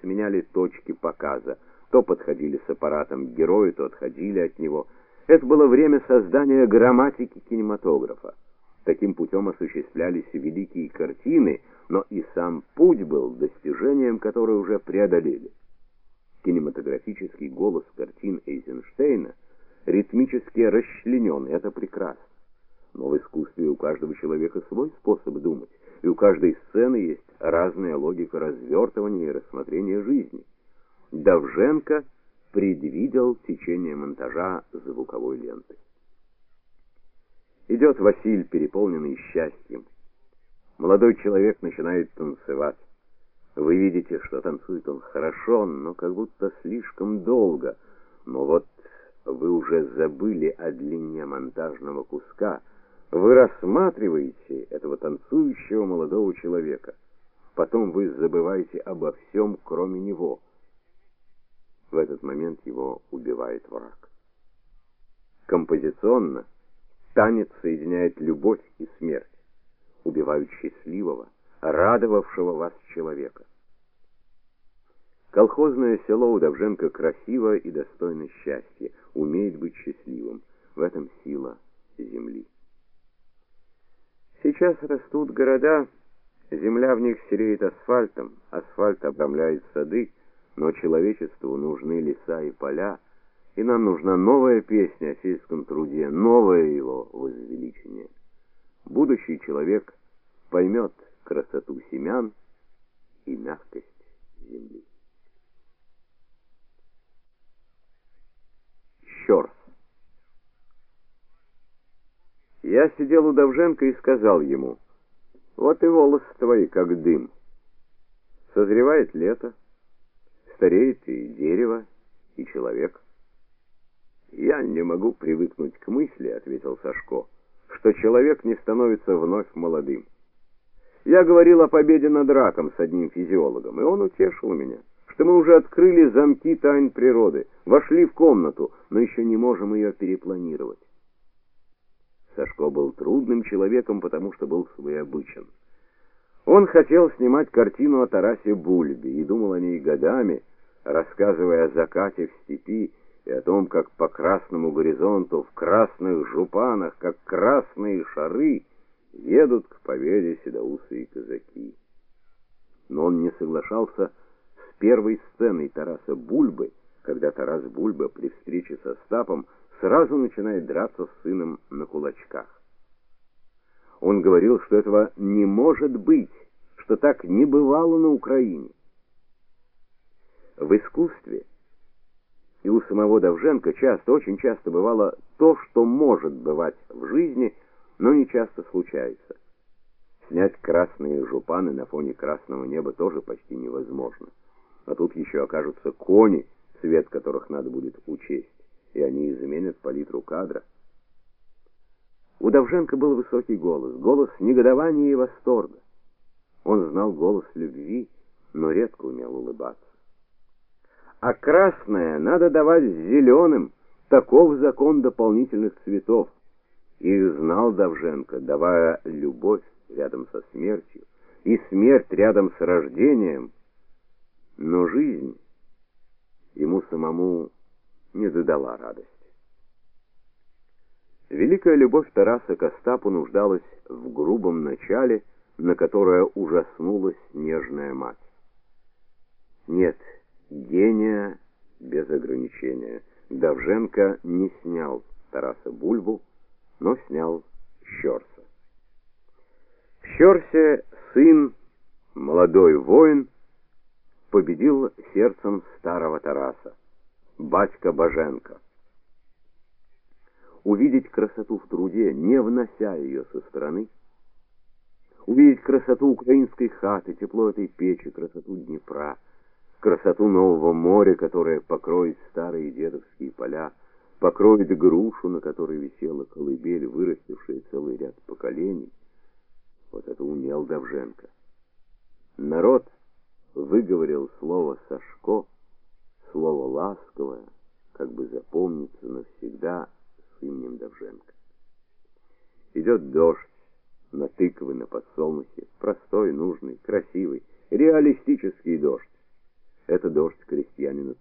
сменяли точки показа. То подходили с аппаратом к герою, то отходили от него. Это было время создания грамматики кинематографа. Таким путем осуществлялись великие картины, но и сам путь был достижением, которое уже преодолели. Кинематографический голос картин Эйзенштейна ритмически расчленен, это прекрасно. Но в искусстве у каждого человека свой способ думать, и у каждой сцены есть разная логика развертывания и рассмотрения жизни. Давженко предвидел течение монтажа звуковой ленты. Идет Василь, переполненный счастьем. Молодой человек начинает танцевать. Вы видите, что танцует он хорошо, но как будто слишком долго. Но вот вы уже забыли о длине монтажного куска. Вы рассматриваете этого танцующего молодого человека. Потом вы забываете обо всем, кроме него. В этот момент его убивает враг. Композиционно Танец соединяет любовь и смерть, убивают счастливого, радовавшего вас человека. Колхозное село Удовженко красиво и достойно счастья, умеет быть счастливым. В этом сила земли. Сейчас растут города, земля в них сереет асфальтом, асфальт обрамляет сады, но человечеству нужны леса и поля, и нам нужна новая песня о сельском труде, новое его возвеличение. Будущий человек поймет красоту семян и мягкость земли. Я сидел у Давженко и сказал ему, вот и волосы твои, как дым. Созревает лето, стареет и дерево, и человек. Я не могу привыкнуть к мысли, ответил Сашко, что человек не становится вновь молодым. Я говорил о победе над раком с одним физиологом, и он утешил меня, что мы уже открыли замки тайн природы, вошли в комнату, но еще не можем ее перепланировать. Сашко был трудным человеком, потому что был своеобычен. Он хотел снимать картину о Тарасе Бульбе и думал о ней годами, рассказывая о закате в степи и о том, как по красному горизонту в красных жупанах, как красные шары, едут к победе седоусые казаки. Но он не соглашался с первой сценой Тараса Бульбы, когда Тарас Бульба при встрече со Стапом сразу начинает драться с сыном на кулачках. Он говорил, что этого не может быть, что так не бывало на Украине. В искусстве и у самого Давженко часто, очень часто бывало то, что может бывать в жизни, но не часто случается. Снять красные жупаны на фоне красного неба тоже почти невозможно. А тут еще окажутся кони, цвет которых надо будет учесть, и изменят палитру кадра. У Давженко был высокий голос, голос негодования и восторга. Он знал голос любви, но редко умел улыбаться а красное надо давать зеленым. Таков закон дополнительных цветов. Их знал Давженко, давая любовь рядом со смертью и смерть рядом с рождением. Но жизнь ему самому не задала радости. Великая любовь Тараса к Остапу нуждалась в грубом начале, на которое ужаснулась нежная мать. Нет, гения без ограничения. Давженко не снял Тараса Бульбу, но снял Щорса. В Щорсе сын, молодой воин, победил сердцем старого Тараса, батька Боженко. Увидеть красоту в труде, не внося ее со стороны, увидеть красоту украинской хаты, тепло этой печи, красоту Днепра — красоту нового моря, которое покроет старые дедовские поля, покроет грушу, на которой висела колыбель, вырастившая целый ряд поколений. Вот это умел Давженко. Народ выговорил слово Сашко, слово ласковое, как бы запомнится навсегда именем Давженко. Идет дождь на тыквы, на подсолнухи, простой, нужный, красивый, реалистический дождь. Это дождь крестьянина.